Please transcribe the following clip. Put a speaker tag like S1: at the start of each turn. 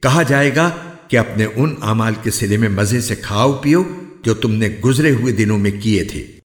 S1: کہا جائے گا کہ اپنے ان اعمال کے سلے میں مزے سے کھاؤ پیو جو تم نے گزرے ہوئے دنوں میں کیے تھے۔